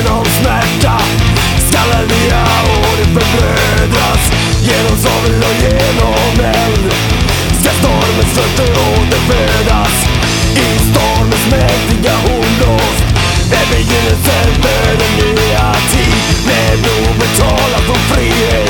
genom smärta Skallar nya och det förbrödras Genom svavel och genom eld Ska stormens fötter återfödas I stormens mäktiga hornblås Det är begynnelsen för en nya tid. Med blod betalat frihet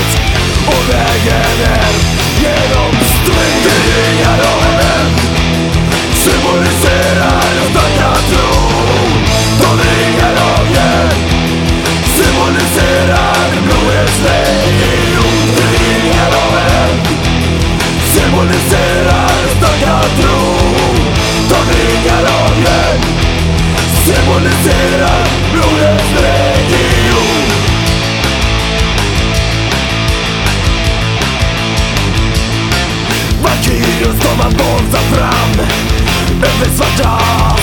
symbolisera blodets region Valkyrios kommer borsa fram? Över svarta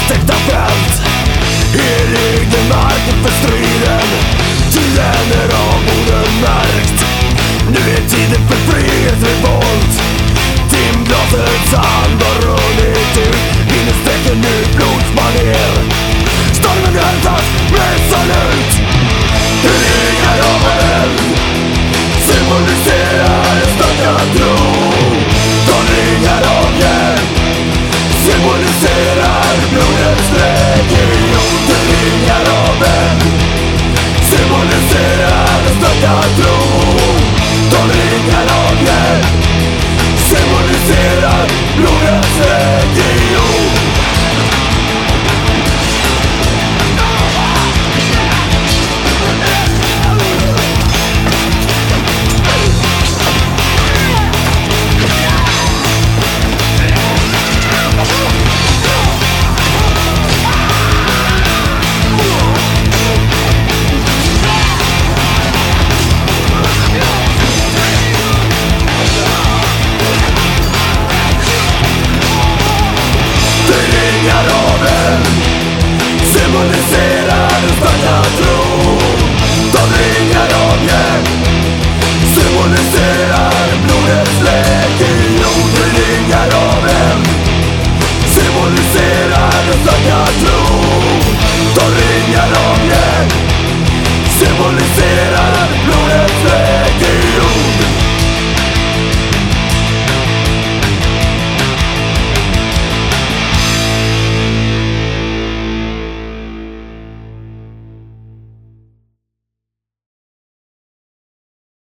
ya lo